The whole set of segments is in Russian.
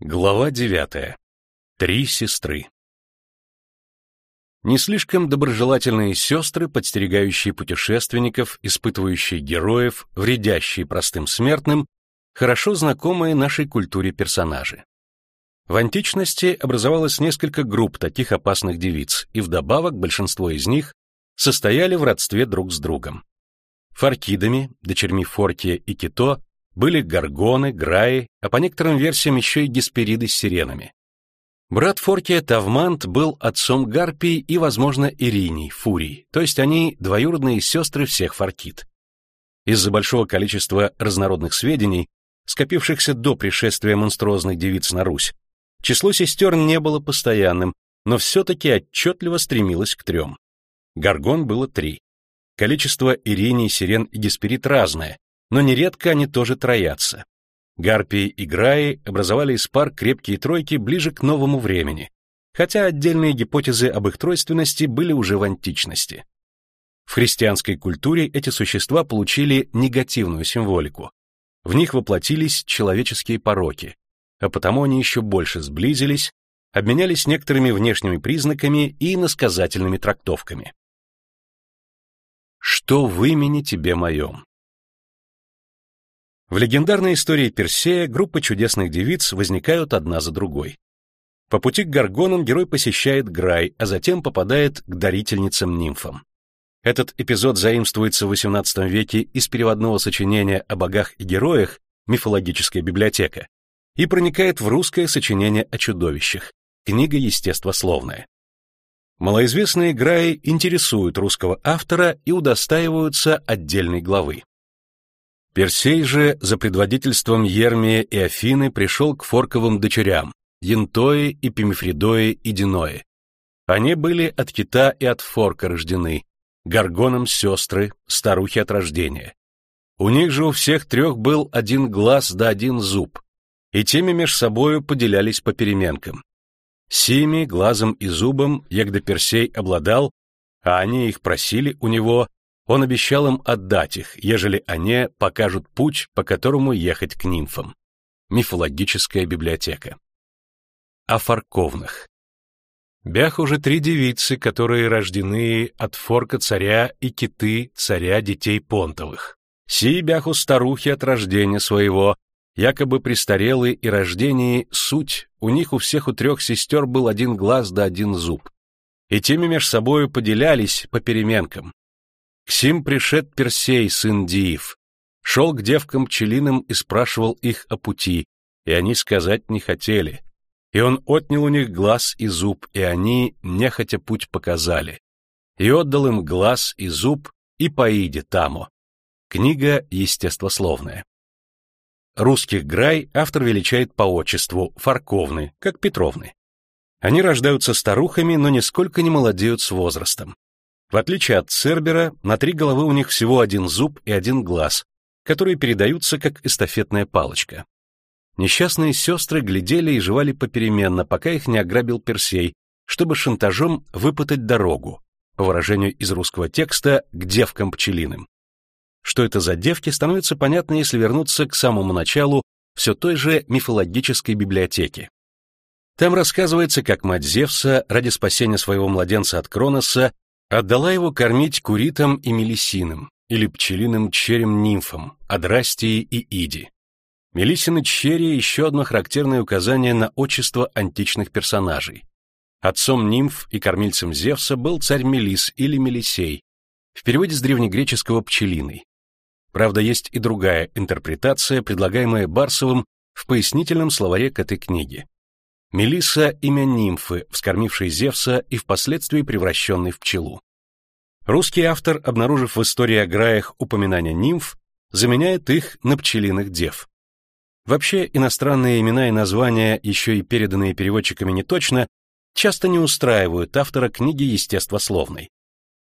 Глава девятая. Три сестры. Не слишком доброжелательные сестры, подстерегающие путешественников, испытывающие героев, вредящие простым смертным, хорошо знакомые нашей культуре персонажи. В античности образовалось несколько групп таких опасных девиц, и вдобавок большинство из них состояли в родстве друг с другом. Фаркидами, дочерьми Форкия и Кито, были горгоны, граи, а по некоторым версиям еще и геспериды с сиренами. Брат Форкия Тавмант был отцом Гарпии и, возможно, Ириней, Фурий, то есть они двоюродные сестры всех Фаркид. Из-за большого количества разнородных сведений, скопившихся до пришествия монструозных девиц на Русь, число сестер не было постоянным, но все-таки отчетливо стремилось к трем. Горгон было три. Количество Ириней, Сирен и Гесперид разное, но нередко они тоже троятся. Гарпии и Граи образовали из пар крепкие тройки ближе к новому времени, хотя отдельные гипотезы об их тройственности были уже в античности. В христианской культуре эти существа получили негативную символику. В них воплотились человеческие пороки, а потому они еще больше сблизились, обменялись некоторыми внешними признаками и иносказательными трактовками. Что в имени тебе моем? В легендарной истории Персея группы чудесных девиц возникают одна за другой. По пути к Гаргонам герой посещает Грай, а затем попадает к дарительницам-нимфам. Этот эпизод заимствуется в XVIII веке из переводного сочинения о богах и героях «Мифологическая библиотека» и проникает в русское сочинение о чудовищах, книга естествословная. Малоизвестные Граи интересуют русского автора и удостаиваются отдельной главы. Персей же за предводительством Ермия и Афины пришел к форковым дочерям, Ентое и Пимифридое и Диное. Они были от кита и от форка рождены, горгоном сестры, старухи от рождения. У них же у всех трех был один глаз да один зуб, и теми меж собою поделялись по переменкам. Сими, глазом и зубом, егда Персей обладал, а они их просили у него, он обещал им отдать их, ежели они покажут путь, по которому ехать к нимфам. Мифологическая библиотека. О фарковных. Бях уже три девицы, которые рождены от форка царя и киты царя детей понтовых. Си бяху старухи от рождения своего, якобы престарелые и рождении суть, у них у всех у трех сестер был один глаз да один зуб. И теми меж собою поделялись по переменкам, к сим пришед Персей, сын Диев, шел к девкам пчелиным и спрашивал их о пути, и они сказать не хотели. И он отнял у них глаз и зуб, и они, нехотя путь показали. И отдал им глаз и зуб и поиде тамо. Книга естествословная. Русских грай автор величает по отчеству Фарковны, как Петровны. Они рождаются старухами, но нисколько не молодеют с возрастом. В отличие от Цербера, на три головы у них всего один зуб и один глаз, которые передаются как эстафетная палочка. Несчастные сестры глядели и жевали попеременно, пока их не ограбил Персей, чтобы шантажом выпытать дорогу, по выражению из русского текста, к девкам пчелиным. Что это за девки, становится понятно, если вернуться к самому началу все той же мифологической библиотеки. Там рассказывается, как мать Зевса ради спасения своего младенца от Кроноса Отдала его кормить куритам и мелисином, или пчелиным черем-нимфам, Адрастии и Иди. Мелисины черри — еще одно характерное указание на отчество античных персонажей. Отцом нимф и кормильцем Зевса был царь Мелис или Мелисей, в переводе с древнегреческого «пчелиный». Правда, есть и другая интерпретация, предлагаемая Барсовым в пояснительном словаре к этой книге. Мелисса — имя нимфы, вскормившей Зевса и впоследствии превращенной в пчелу. Русский автор, обнаружив в истории о Граях упоминания нимф, заменяет их на пчелиных дев. Вообще, иностранные имена и названия, еще и переданные переводчиками неточно, часто не устраивают автора книги естествословной.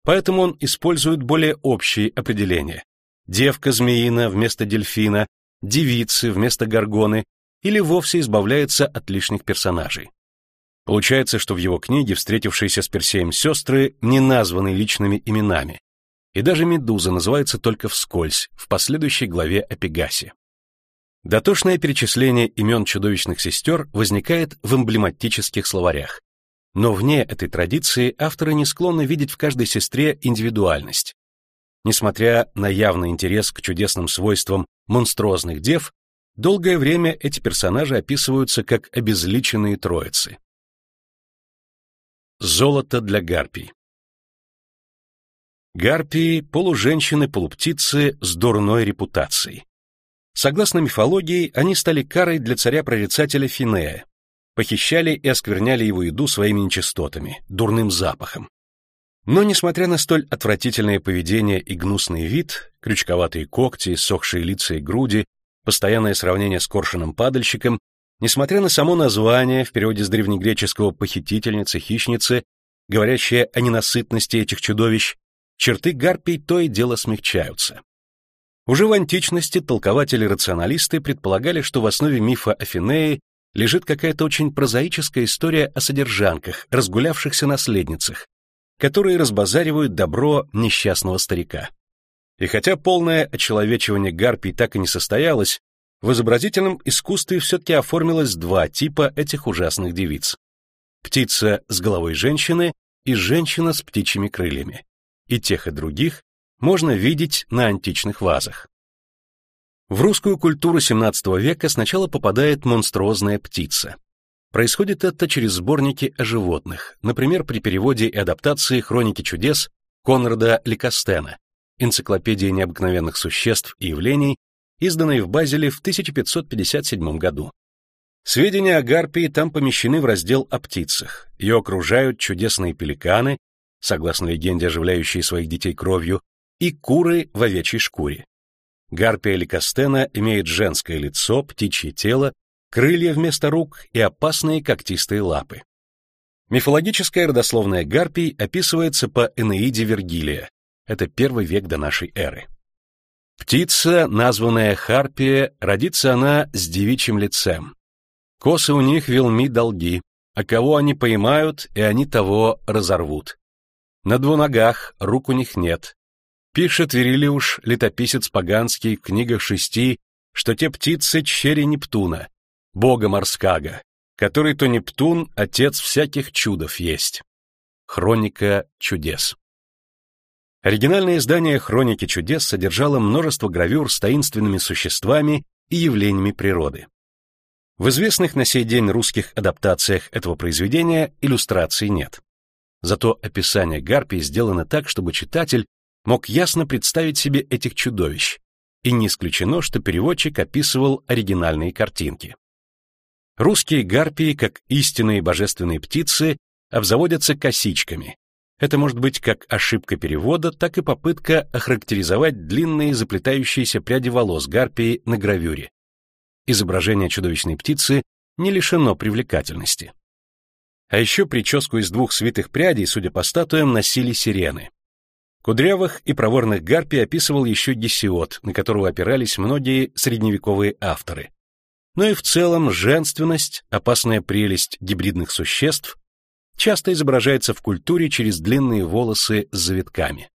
Поэтому он использует более общие определения. Девка змеина вместо дельфина, девицы вместо горгоны или вовсе избавляется от лишних персонажей. Получается, что в его книге встретившиеся с Персеем сестры не названы личными именами, и даже Медуза называется только вскользь, в последующей главе о Пегасе. Дотошное перечисление имен чудовищных сестер возникает в эмблематических словарях. Но вне этой традиции авторы не склонны видеть в каждой сестре индивидуальность. Несмотря на явный интерес к чудесным свойствам монструозных дев, долгое время эти персонажи описываются как обезличенные троицы. Золото для гарпий Гарпии – полуженщины-полуптицы с дурной репутацией. Согласно мифологии, они стали карой для царя-прорицателя Финея, похищали и оскверняли его еду своими нечистотами, дурным запахом. Но, несмотря на столь отвратительное поведение и гнусный вид, крючковатые когти, сохшие лица и груди, постоянное сравнение с коршуном-падальщиком, несмотря на само название, в переводе с древнегреческого «похитительницы», говорящее о ненасытности этих чудовищ, черты гарпий то и дело смягчаются. Уже в античности толкователи-рационалисты предполагали, что в основе мифа о Финее лежит какая-то очень прозаическая история о содержанках, разгулявшихся наследницах, которые разбазаривают добро несчастного старика. И хотя полное очеловечивание гарпий так и не состоялось, в изобразительном искусстве все-таки оформилось два типа этих ужасных девиц. Птица с головой женщины и женщина с птичьими крыльями. И тех, и других можно видеть на античных вазах. В русскую культуру XVII века сначала попадает монструозная птица. Происходит это через сборники о животных, например, при переводе и адаптации «Хроники чудес» Конрада Ликостена, энциклопедии необыкновенных существ и явлений, изданной в Базеле в 1557 году. Сведения о гарпии там помещены в раздел о птицах. Ее окружают чудесные пеликаны, согласно легенде, оживляющие своих детей кровью, и куры в овечьей шкуре. Гарпия ликостена имеет женское лицо, птичье тело, крылья вместо рук и опасные когтистые лапы. Мифологическая родословная гарпий описывается по Энеиде Вергилия. Это первый век до нашей эры. Птица, названная Харпия, родится она с девичьим лицем. Косы у них велми долги, а кого они поймают, и они того разорвут. На двуногах рук у них нет, Пишет Верилиуш, летописец Паганский в книгах шести, что те птицы черри Нептуна, бога морскага, который то Нептун, отец всяких чудов есть. Хроника чудес. Оригинальное издание «Хроники чудес» содержало множество гравюр с таинственными существами и явлениями природы. В известных на сей день русских адаптациях этого произведения иллюстраций нет. Зато описание гарпий сделано так, чтобы читатель мог ясно представить себе этих чудовищ, и не исключено, что переводчик описывал оригинальные картинки. Русские гарпии, как истинные божественные птицы, обзаводятся косичками. Это может быть как ошибка перевода, так и попытка охарактеризовать длинные заплетающиеся пряди волос гарпии на гравюре. Изображение чудовищной птицы не лишено привлекательности. А еще прическу из двух свитых прядей, судя по статуям, носили сирены. Кудрявых и проворных гарпий описывал еще Гесиод, на которого опирались многие средневековые авторы. Но и в целом женственность, опасная прелесть гибридных существ часто изображается в культуре через длинные волосы с завитками.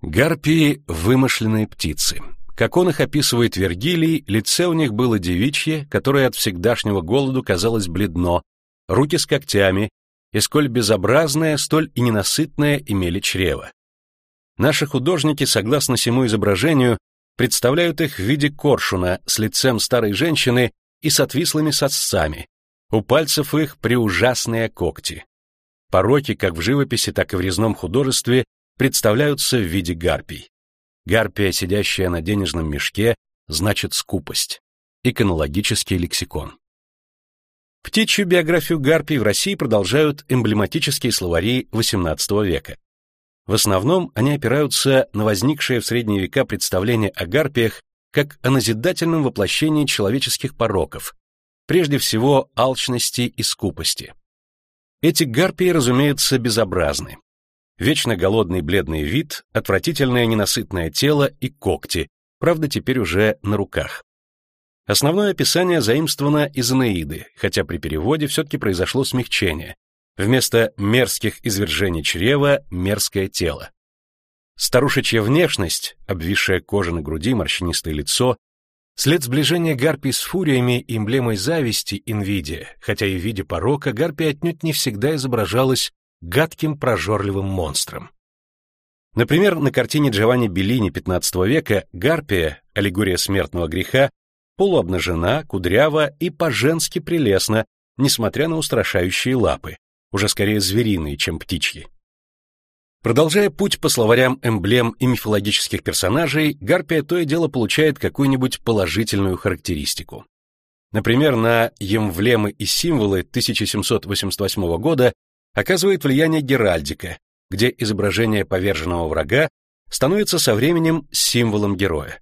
Гарпии — вымышленные птицы. Как он их описывает Вергилий, лице у них было девичье, которое от всегдашнего голоду казалось бледно, руки с когтями, и сколь безобразное, столь и ненасытное имели чрево. Наши художники, согласно всему изображению, представляют их в виде коршуна с лицем старой женщины и с отвислыми сосцами. У пальцев их преужасные когти. Пороки, как в живописи, так и в резном художестве, представляются в виде гарпий. Гарпия, сидящая на денежном мешке, значит скупость. Иконологический лексикон. Птичью биографию гарпий в России продолжают эмблематические словари XVIII века. В основном они опираются на возникшее в средние века представление о гарпиях как о назидательном воплощении человеческих пороков, прежде всего алчности и скупости. Эти гарпии, разумеется, безобразны. Вечно голодный бледный вид, отвратительное ненасытное тело и когти, правда, теперь уже на руках. Основное описание заимствовано из Энеиды, хотя при переводе все-таки произошло смягчение, Вместо мерзких извержений чрева — мерзкое тело. Старушечья внешность, обвисшая кожа на груди, морщинистое лицо, След сближения гарпий с фуриями эмблемой зависти Инвидия, хотя и в виде порока, гарпия отнюдь не всегда изображалась гадким прожорливым монстром. Например, на картине Джованни Беллини XV века гарпия, аллегория смертного греха, полуобнажена, кудрява и по-женски прелестна, несмотря на устрашающие лапы, уже скорее звериные, чем птичьи. Продолжая путь по словарям эмблем и мифологических персонажей, гарпия то и дело получает какую-нибудь положительную характеристику. Например, на емвлемы и символы 1788 года оказывает влияние геральдика, где изображение поверженного врага становится со временем символом героя.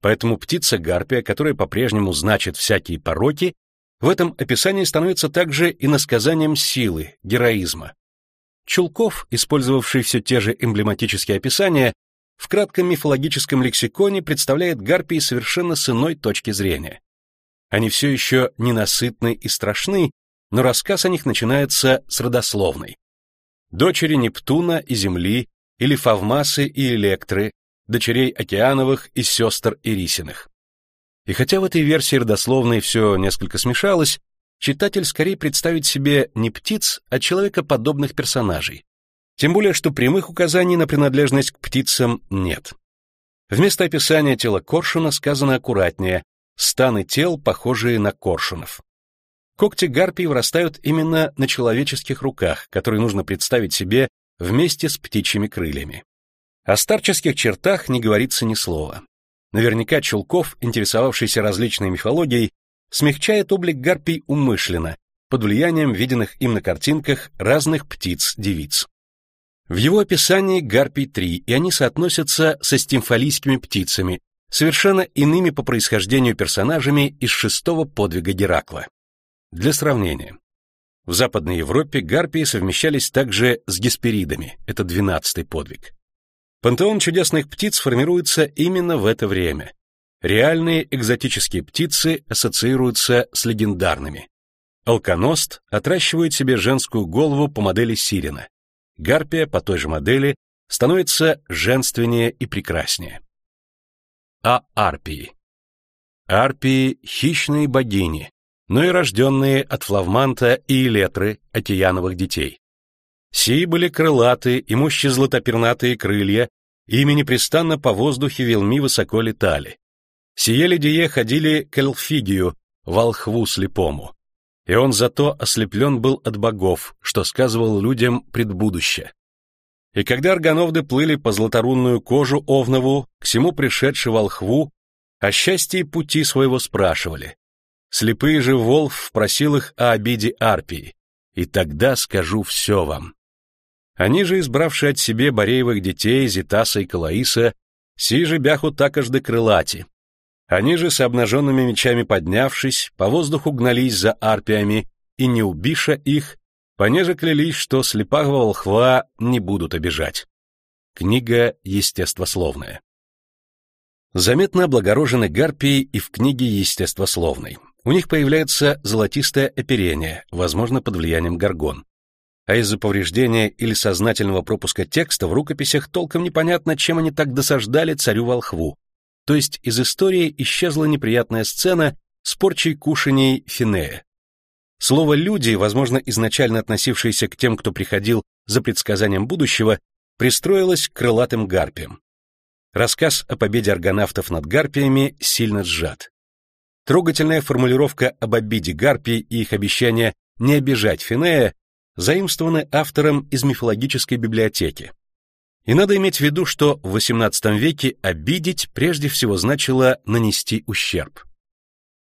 Поэтому птица-гарпия, которая по-прежнему значит всякие пороки, в этом описании становится также и насказанием силы, героизма. Чулков, использовавший все те же эмблематические описания, в кратком мифологическом лексиконе представляет гарпии совершенно с иной точки зрения. Они все еще ненасытны и страшны, но рассказ о них начинается с родословной. Дочери Нептуна и Земли, или Фавмасы и Электры, дочерей Океановых и сестер Ирисиных. И хотя в этой версии родословной все несколько смешалось, читатель скорее представит себе не птиц, а человекоподобных персонажей. Тем более, что прямых указаний на принадлежность к птицам нет. Вместо описания тела коршуна сказано аккуратнее «станы тел, похожие на коршунов». Когти гарпий вырастают именно на человеческих руках, которые нужно представить себе вместе с птичьими крыльями. О старческих чертах не говорится ни слова. Наверняка Чулков, интересовавшийся различной мифологией, смягчает облик гарпий умышленно, под влиянием виденных им на картинках разных птиц-девиц. В его описании гарпий три, и они соотносятся со стимфалийскими птицами, совершенно иными по происхождению персонажами из шестого подвига Геракла. Для сравнения. В Западной Европе гарпии совмещались также с гесперидами, это двенадцатый подвиг. Пантеон чудесных птиц формируется именно в это время. Реальные экзотические птицы ассоциируются с легендарными. Алконост отращивает себе женскую голову по модели Сирена. Гарпия по той же модели становится женственнее и прекраснее. А арпии. Арпии — хищные богини, но и рожденные от Флавманта и Элетры, океановых детей. Сии были крылаты, имущие златопернатые крылья, ими непрестанно по воздухе велми высоко летали. Сие ледие ходили к Элфигию, волхву слепому. И он зато ослеплен был от богов, что сказывал людям предбудуще. И когда аргановды плыли по златорунную кожу Овнову, к всему пришедший волхву, о счастье пути своего спрашивали. Слепые же Волф просил их о обиде Арпии, и тогда скажу все вам. Они же, избравшие от себе Бореевых детей, Зитаса и Калаиса, си же бяху такожды крылати. Они же, с обнаженными мечами поднявшись, по воздуху гнались за арпиями, и, не убиша их, понеже клялись, что слепого волхва не будут обижать. Книга естествословная. Заметно облагорожены гарпии и в книге естествословной. У них появляется золотистое оперение, возможно, под влиянием горгон а из-за повреждения или сознательного пропуска текста в рукописях толком непонятно, чем они так досаждали царю-волхву. То есть из истории исчезла неприятная сцена с порчей кушаний Финея. Слово «люди», возможно, изначально относившееся к тем, кто приходил за предсказанием будущего, пристроилось к крылатым гарпиям. Рассказ о победе аргонавтов над гарпиями сильно сжат. Трогательная формулировка об обиде гарпий и их обещание не обижать Финея заимствованы автором из мифологической библиотеки. И надо иметь в виду, что в XVIII веке обидеть прежде всего значило нанести ущерб.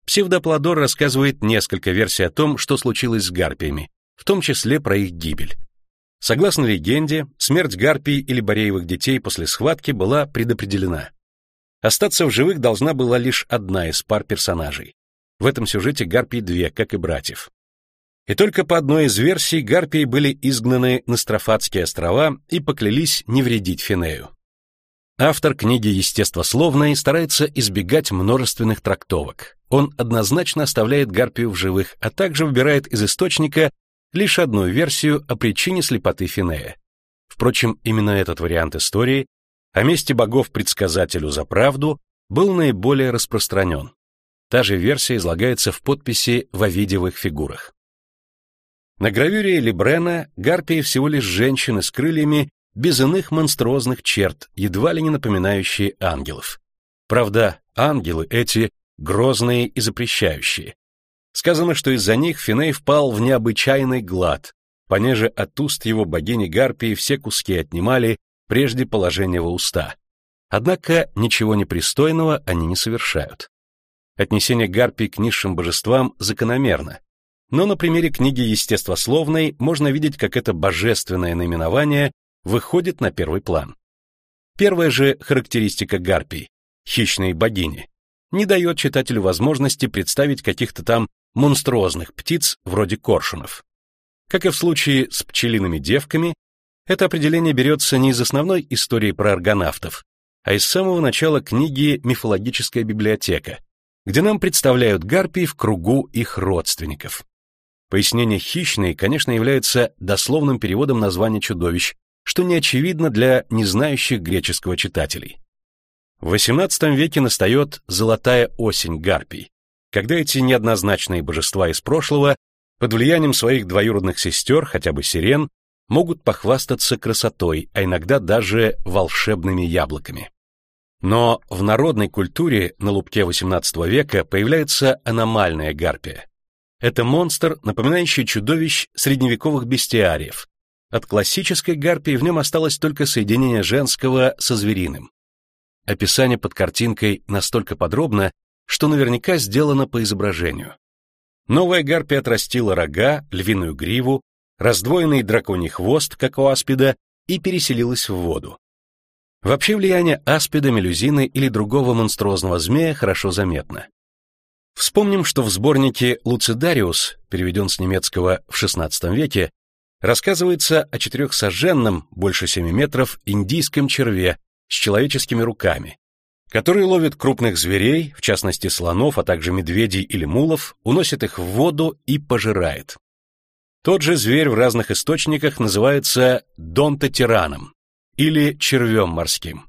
Псевдоплодор рассказывает несколько версий о том, что случилось с гарпиями, в том числе про их гибель. Согласно легенде, смерть гарпий или бореевых детей после схватки была предопределена. Остаться в живых должна была лишь одна из пар персонажей. В этом сюжете гарпий две, как и братьев и только по одной из версий гарпии были изгнаны на Строфатские острова и поклялись не вредить Финею. Автор книги естествословной старается избегать множественных трактовок. Он однозначно оставляет гарпию в живых, а также выбирает из источника лишь одну версию о причине слепоты Финея. Впрочем, именно этот вариант истории о месте богов предсказателю за правду был наиболее распространен. Та же версия излагается в подписи в овидиевых фигурах. На гравюре Либрена гарпии всего лишь женщины с крыльями без иных монструозных черт, едва ли не напоминающие ангелов. Правда, ангелы эти грозные и запрещающие. Сказано, что из-за них Финей впал в необычайный глад, понеже от уст его богини Гарпии все куски отнимали прежде положения во уста. Однако ничего непристойного они не совершают. Отнесение Гарпий к низшим божествам закономерно, но на примере книги естествословной можно видеть, как это божественное наименование выходит на первый план. Первая же характеристика гарпий — хищные богини — не дает читателю возможности представить каких-то там монструозных птиц вроде коршунов. Как и в случае с пчелиными девками, это определение берется не из основной истории про аргонавтов, а из самого начала книги «Мифологическая библиотека», где нам представляют гарпий в кругу их родственников. Пояснение «хищный», конечно, является дословным переводом названия чудовищ, что не очевидно для незнающих греческого читателей. В XVIII веке настает золотая осень гарпий, когда эти неоднозначные божества из прошлого под влиянием своих двоюродных сестер, хотя бы сирен, могут похвастаться красотой, а иногда даже волшебными яблоками. Но в народной культуре на лубке XVIII века появляется аномальная гарпия. Это монстр, напоминающий чудовищ средневековых бестиариев, от классической гарпии в нем осталось только соединение женского со звериным. Описание под картинкой настолько подробно, что наверняка сделано по изображению. Новая гарпия отрастила рога, львиную гриву, раздвоенный драконий хвост, как у аспида, и переселилась в воду. Вообще влияние аспида, мелюзины или другого монструозного змея хорошо заметно. Вспомним, что в сборнике «Луцидариус», переведен с немецкого в XVI веке, рассказывается о четырехсоженном, больше семи метров, индийском черве с человеческими руками, который ловит крупных зверей, в частности слонов, а также медведей или мулов, уносит их в воду и пожирает. Тот же зверь в разных источниках называется донтотираном или червем морским.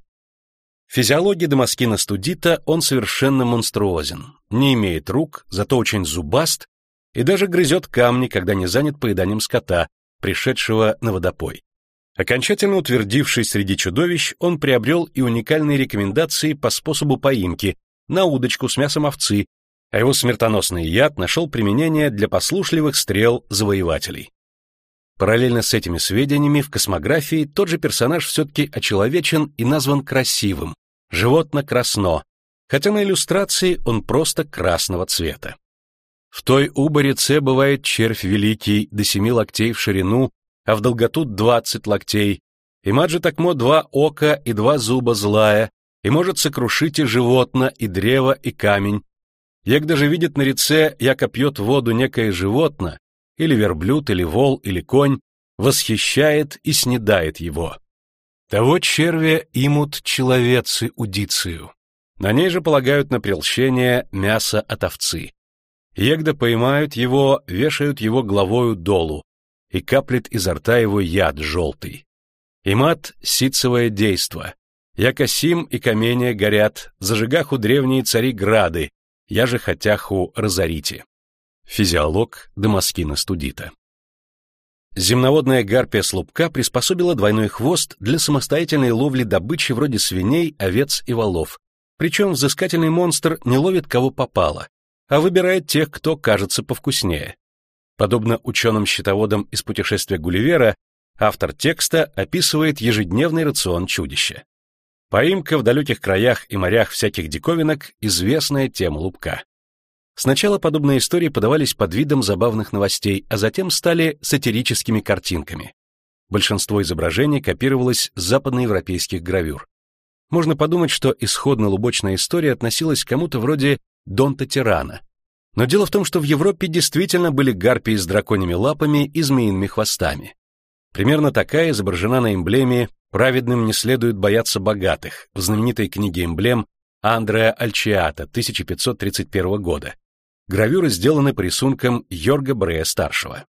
Физиологии Дамаскина студита он совершенно монструозен, не имеет рук, зато очень зубаст и даже грызет камни, когда не занят поеданием скота, пришедшего на водопой. Окончательно утвердившись среди чудовищ, он приобрел и уникальные рекомендации по способу поимки на удочку с мясом овцы, а его смертоносный яд нашел применение для послушливых стрел завоевателей. Параллельно с этими сведениями в космографии тот же персонаж все-таки очеловечен и назван красивым, животно красно, хотя на иллюстрации он просто красного цвета. В той уборице бывает червь великий до семи локтей в ширину, а в долготу двадцать локтей, и маджи такмо два ока и два зуба злая, и может сокрушить и животно, и древо, и камень. Як даже видит на реце, яко пьет воду некое животно, или верблюд, или вол, или конь, восхищает и снедает его. Того червя имут человецы удицию. На ней же полагают на прелщение мясо от овцы. Егда поймают его, вешают его головою долу, и каплет изо рта его яд желтый. И мат ситцевое действо. Яко сим и каменья горят, зажигаху древние цари грады, я же хотяху разорите. Физиолог Дамаскина Студита. Земноводная гарпия слупка приспособила двойной хвост для самостоятельной ловли добычи вроде свиней, овец и волов. Причем взыскательный монстр не ловит кого попало, а выбирает тех, кто кажется повкуснее. Подобно ученым-счетоводам из путешествия Гулливера, автор текста описывает ежедневный рацион чудища. Поимка в далеких краях и морях всяких диковинок – известная тема лупка. Сначала подобные истории подавались под видом забавных новостей, а затем стали сатирическими картинками. Большинство изображений копировалось с западноевропейских гравюр. Можно подумать, что исходно лубочная история относилась к кому-то вроде Донта Тирана. Но дело в том, что в Европе действительно были гарпии с драконьими лапами и змеиными хвостами. Примерно такая изображена на эмблеме «Праведным не следует бояться богатых» в знаменитой книге эмблем Андреа Альчиата 1531 года. Гравюры сделаны по рисункам Йорга Брея-старшего.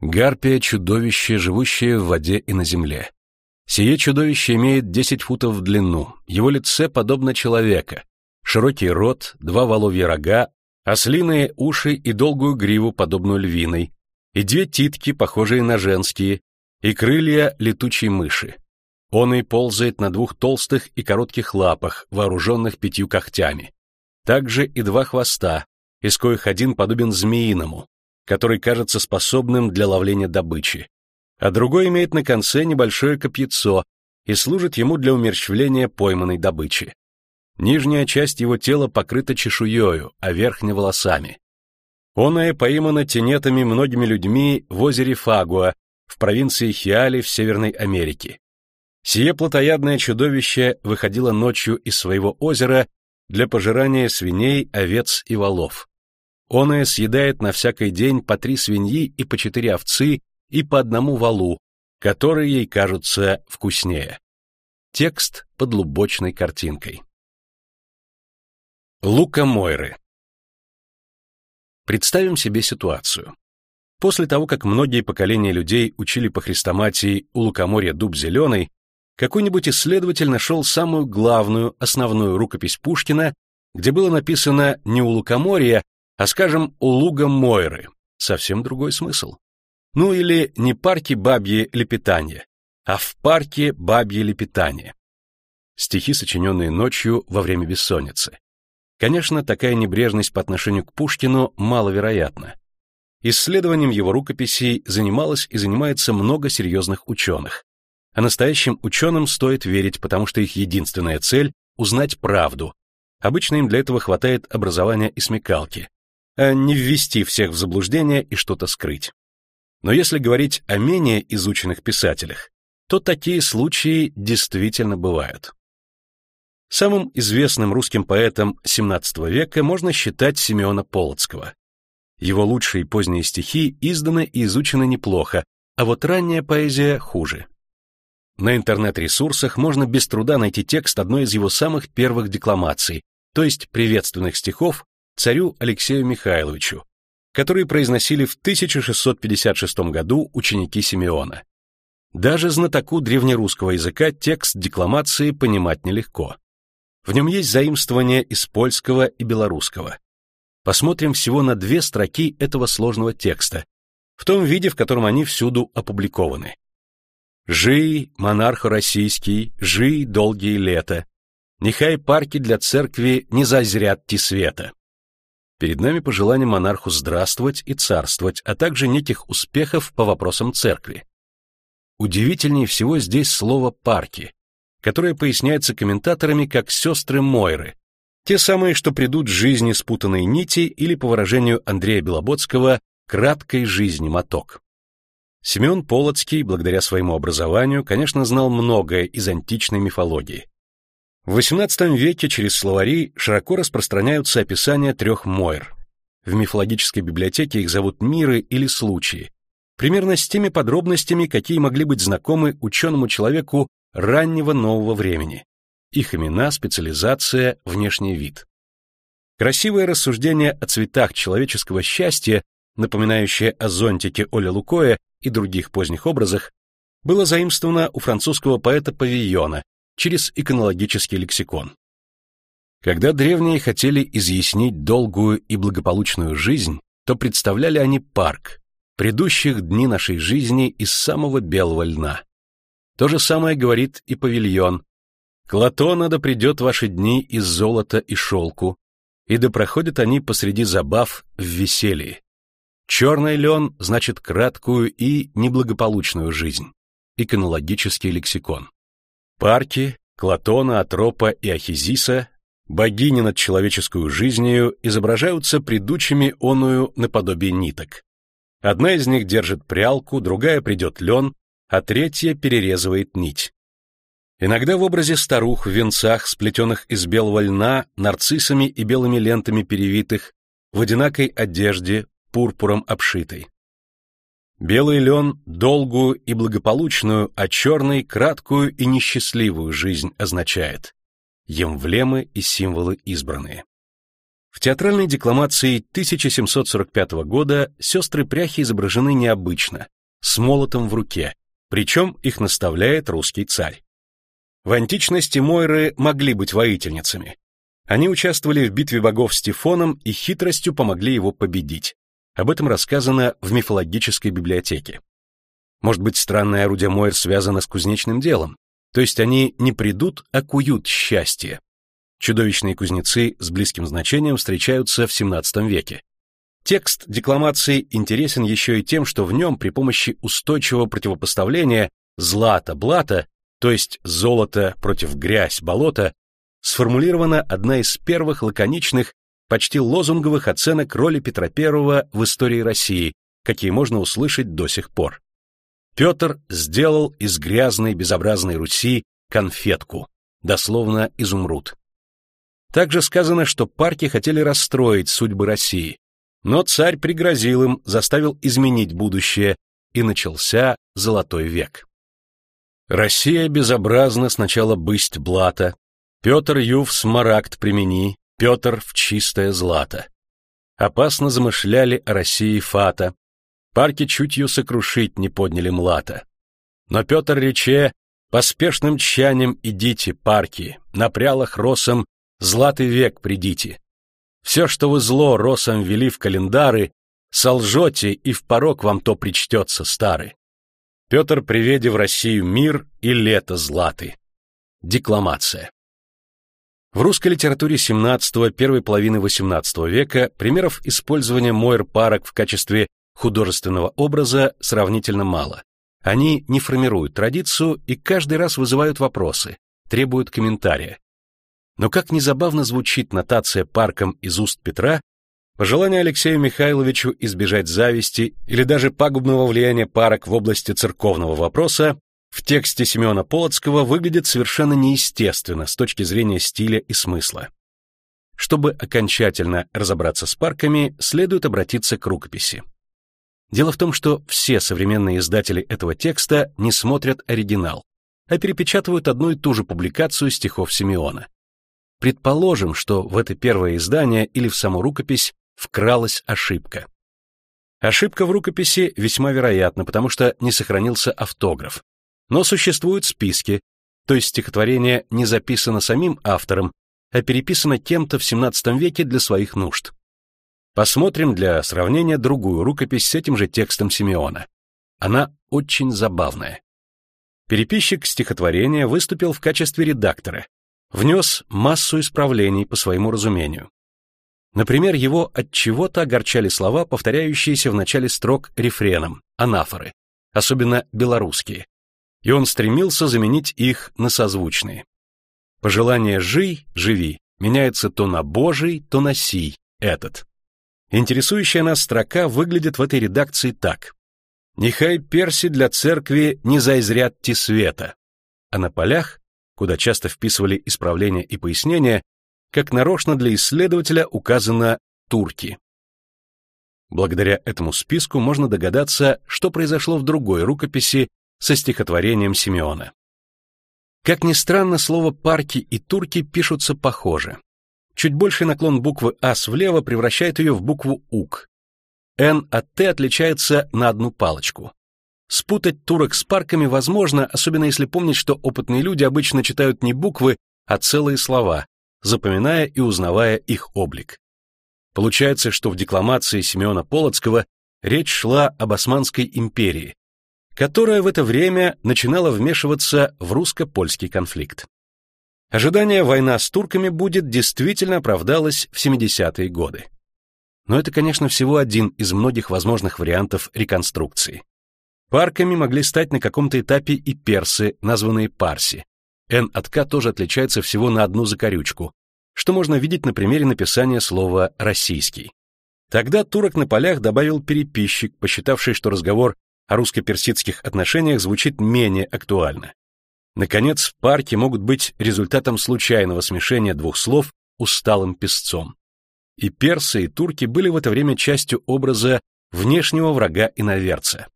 Гарпия — чудовище, живущее в воде и на земле. Сие чудовище имеет 10 футов в длину, его лице подобно человека, широкий рот, два воловья рога, ослиные уши и долгую гриву, подобную львиной, и две титки, похожие на женские, и крылья летучей мыши. Он и ползает на двух толстых и коротких лапах, вооруженных пятью когтями. Также и два хвоста, из коих один подобен змеиному, который кажется способным для ловления добычи, а другой имеет на конце небольшое копьецо и служит ему для умерщвления пойманной добычи. Нижняя часть его тела покрыта чешуею, а верхняя — волосами. Оное поймано тенетами многими людьми в озере Фагуа, в провинции Хиали в Северной Америке. Сие плотоядное чудовище выходило ночью из своего озера для пожирания свиней, овец и волов. Оное съедает на всякий день по три свиньи и по четыре овцы и по одному валу, которые ей кажутся вкуснее. Текст под лубочной картинкой. Лука Мойры Представим себе ситуацию. После того, как многие поколения людей учили по хрестоматии «У лукоморья дуб зеленый», какой-нибудь исследователь нашел самую главную, основную рукопись Пушкина, где было написано не «У лукоморья», а, скажем, «У луга Мойры». Совсем другой смысл. Ну или не парки бабье лепетанье, а в парке бабье лепетание. Стихи, сочиненные ночью во время бессонницы. Конечно, такая небрежность по отношению к Пушкину маловероятна. Исследованием его рукописей занималось и занимается много серьезных ученых. А настоящим ученым стоит верить, потому что их единственная цель — узнать правду. Обычно им для этого хватает образования и смекалки, а не ввести всех в заблуждение и что-то скрыть. Но если говорить о менее изученных писателях, то такие случаи действительно бывают. Самым известным русским поэтом XVII века можно считать Симеона Полоцкого. Его лучшие поздние стихи изданы и изучены неплохо, а вот ранняя поэзия хуже. На интернет-ресурсах можно без труда найти текст одной из его самых первых декламаций, то есть приветственных стихов царю Алексею Михайловичу, которые произносили в 1656 году ученики Симеона. Даже знатоку древнерусского языка текст декламации понимать нелегко. В нем есть заимствования из польского и белорусского. Посмотрим всего на две строки этого сложного текста, в том виде, в котором они всюду опубликованы. «Жий, монарх российский, жий долгие лета, нехай парки для церкви не зазрят ти света. Перед нами пожелание монарху здравствовать и царствовать, а также неких успехов по вопросам церкви. Удивительнее всего здесь слово «парки», которое поясняется комментаторами как «сестры Мойры», те самые, что придут жизни спутанной нити или, по выражению Андрея Белободского, краткой жизни моток. Семен Полоцкий, благодаря своему образованию, конечно, знал многое из античной мифологии. В XVIII веке через словари широко распространяются описания трех Мойр. В мифологической библиотеке их зовут миры или случаи, примерно с теми подробностями, какие могли быть знакомы ученому человеку раннего нового времени. Их имена, специализация, внешний вид. Красивое рассуждение о цветах человеческого счастья, напоминающее о зонтике Оля Лукоя и других поздних образах, было заимствовано у французского поэта Павийона через иконологический лексикон. Когда древние хотели изъяснить долгую и благополучную жизнь, то представляли они парк, предыдущих дни нашей жизни из самого белого льна. То же самое говорит и павильон. К Латона да придет ваши дни из золота и шелку, и да проходят они посреди забав в веселье. Черный лен значит краткую и неблагополучную жизнь. Иконологический лексикон. Парки, Клатона, Атропа и Ахизиса, богини над человеческую жизнью, изображаются предучими оную наподобие ниток. Одна из них держит прялку, другая придет лен, а третья перерезывает нить. Иногда в образе старух в венцах, сплетенных из белого льна, нарциссами и белыми лентами перевитых, в одинакой одежде, пурпуром обшитой. Белый лен — долгую и благополучную, а черный — краткую и несчастливую жизнь означает. Емвлемы и символы избранные. В театральной декламации 1745 года сестры Пряхи изображены необычно, с молотом в руке, причем их наставляет русский царь. В античности Мойры могли быть воительницами. Они участвовали в битве богов с Тифоном и хитростью помогли его победить. Об этом рассказано в мифологической библиотеке. Может быть, странное орудие Мойр связано с кузнечным делом, то есть они не придут, а куют счастье. Чудовищные кузнецы с близким значением встречаются в XVII веке. Текст декламации интересен еще и тем, что в нем при помощи устойчивого противопоставления злата-блата, то есть золото против грязь, болото, сформулирована одна из первых лаконичных, почти лозунговых оценок роли Петра I в истории России, какие можно услышать до сих пор. Петр сделал из грязной безобразной Руси конфетку, дословно изумруд. Также сказано, что парки хотели расстроить судьбы России, но царь пригрозил им, заставил изменить будущее, и начался Золотой век. Россия безобразна сначала бысть блата, Петр Юв смарагд примени, Петр в чистое злато. Опасно замышляли о России фата, парки чутью сокрушить не подняли млата. Но Петр рече, поспешным тщанием идите, парки, на прялах росом златый век придите. Все, что вы зло росом вели в календары, солжете, и в порог вам то причтется, старый. Петр приведи в Россию мир и лето златы. Декламация. В русской литературе XVII первой половины XVIII века примеров использования мойр-парок в качестве художественного образа сравнительно мало. Они не формируют традицию и каждый раз вызывают вопросы, требуют комментария. Но как незабавно звучит нотация парком из уст Петра, пожелание Алексею Михайловичу избежать зависти или даже пагубного влияния парок в области церковного вопроса в тексте Семена Полоцкого выглядит совершенно неестественно с точки зрения стиля и смысла. Чтобы окончательно разобраться с парками, следует обратиться к рукописи. Дело в том, что все современные издатели этого текста не смотрят оригинал, а перепечатывают одну и ту же публикацию стихов Симеона. Предположим, что в это первое издание или в саму рукопись вкралась ошибка. Ошибка в рукописи весьма вероятна, потому что не сохранился автограф. Но существуют списки, то есть стихотворение не записано самим автором, а переписано кем-то в XVII веке для своих нужд. Посмотрим для сравнения другую рукопись с этим же текстом Симеона. Она очень забавная. Переписчик стихотворения выступил в качестве редактора, внес массу исправлений по своему разумению. Например, его от чего-то огорчали слова, повторяющиеся в начале строк рефреном, анафоры, особенно белорусские, и он стремился заменить их на созвучные. Пожелание «жий» — «живи» меняется то на «божий», то на «сий» — «этот». Интересующая нас строка выглядит в этой редакции так. «Нехай перси для церкви не зайзрят ти света», а на полях, куда часто вписывали исправления и пояснения, как нарочно для исследователя указано «турки». Благодаря этому списку можно догадаться, что произошло в другой рукописи со стихотворением Симеона. Как ни странно, слово «парки» и «турки» пишутся похоже. Чуть больший наклон буквы «ас» влево превращает ее в букву «ук». «Н» от «т» отличается на одну палочку. Спутать турок с парками возможно, особенно если помнить, что опытные люди обычно читают не буквы, а целые слова, запоминая и узнавая их облик. Получается, что в декламации Симеона Полоцкого речь шла об Османской империи, которая в это время начинала вмешиваться в русско-польский конфликт. Ожидание война с турками будет действительно оправдалось в 70-е годы. Но это, конечно, всего один из многих возможных вариантов реконструкции. Парками могли стать на каком-то этапе и персы, названные парси. Н от К тоже отличается всего на одну закорючку, что можно видеть на примере написания слова «российский». Тогда турок на полях добавил переписчик, посчитавший, что разговор о русско-персидских отношениях звучит менее актуально. Наконец, парки могут быть результатом случайного смешения двух слов усталым песцом. И персы, и турки были в это время частью образа внешнего врага иноверца.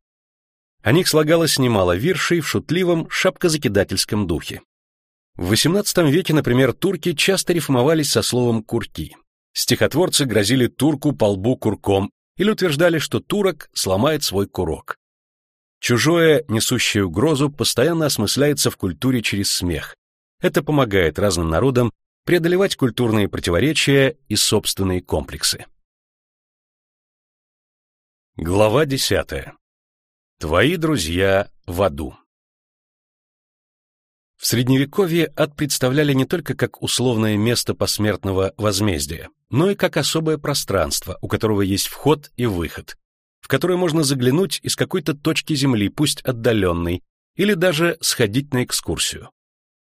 О них слагалось немало виршей в шутливом шапкозакидательском духе. В XVIII веке, например, турки часто рифмовались со словом «курки». Стихотворцы грозили турку по лбу курком или утверждали, что турок сломает свой курок. Чужое, несущее угрозу, постоянно осмысляется в культуре через смех. Это помогает разным народам преодолевать культурные противоречия и собственные комплексы. Глава десятая. Твои друзья в аду. В Средневековье ад представляли не только как условное место посмертного возмездия, но и как особое пространство, у которого есть вход и выход, которое можно заглянуть из какой-то точки земли, пусть отдаленной, или даже сходить на экскурсию.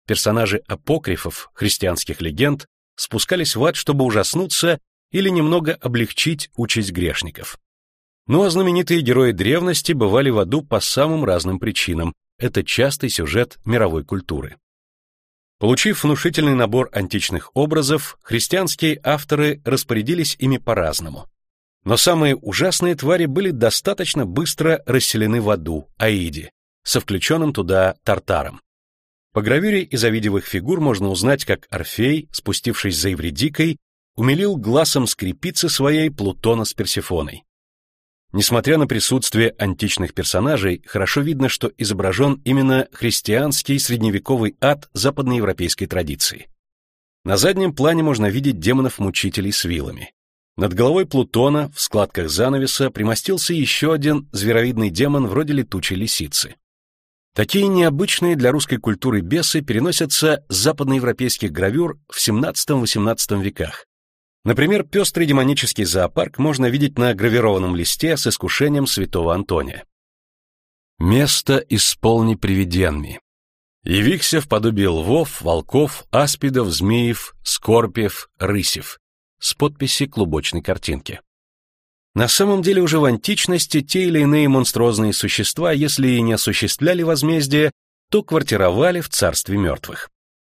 Персонажи апокрифов, христианских легенд, спускались в ад, чтобы ужаснуться или немного облегчить участь грешников. Ну а знаменитые герои древности бывали в аду по самым разным причинам, это частый сюжет мировой культуры. Получив внушительный набор античных образов, христианские авторы распорядились ими по-разному. Но самые ужасные твари были достаточно быстро расселены в аду, Аиде, со включенным туда Тартаром. По гравюре из овидиевых фигур можно узнать, как Орфей, спустившись за Евредикой, умилил глазом скрипицы своей Плутона с Персефоной. Несмотря на присутствие античных персонажей, хорошо видно, что изображен именно христианский средневековый ад западноевропейской традиции. На заднем плане можно видеть демонов-мучителей с вилами. Над головой Плутона в складках занавеса примостился еще один зверовидный демон вроде летучей лисицы. Такие необычные для русской культуры бесы переносятся с западноевропейских гравюр в XVII-XVIII веках, Например, пестрый демонический зоопарк можно видеть на гравированном листе с искушением святого Антония. Место исполни привиденми. Явихся в подобие львов, волков, аспидов, змеев, скорпиев, рысев с подписи клубочной картинки. На самом деле уже в античности те или иные монструозные существа, если и не осуществляли возмездие, то квартировали в царстве мертвых.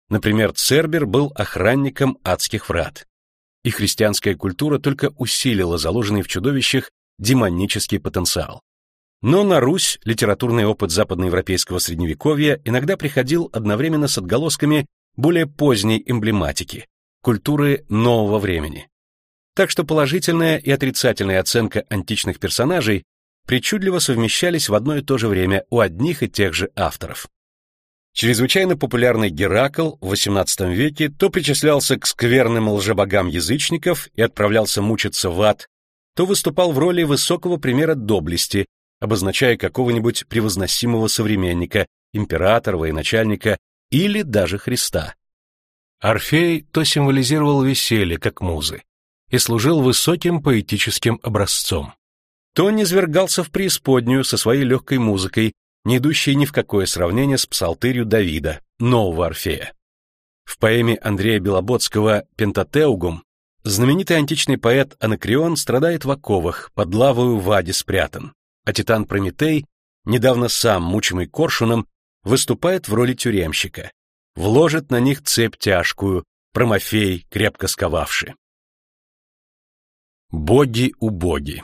Например, Цербер был охранником адских врат и христианская культура только усилила заложенный в чудовищах демонический потенциал. Но на Русь литературный опыт западноевропейского средневековья иногда приходил одновременно с отголосками более поздней эмблематики, культуры нового времени. Так что положительная и отрицательная оценка античных персонажей причудливо совмещались в одно и то же время у одних и тех же авторов. Чрезвычайно популярный Геракл в XVIII веке то причислялся к скверным лжебогам язычников и отправлялся мучиться в ад, то выступал в роли высокого примера доблести, обозначая какого-нибудь превозносимого современника, императора, военачальника или даже Христа. Орфей то символизировал веселье, как музы, и служил высоким поэтическим образцом, то низвергался в преисподнюю со своей легкой музыкой, не идущие ни в какое сравнение с псалтырью Давида, нового Орфея. В поэме Андрея Белоботского «Пентатеугум» знаменитый античный поэт Анакреон страдает в оковах, под лавою в аде спрятан, а титан Прометей, недавно сам мучимый коршуном, выступает в роли тюремщика, вложит на них цепь тяжкую, Промофей, крепко сковавший. Боги-убоги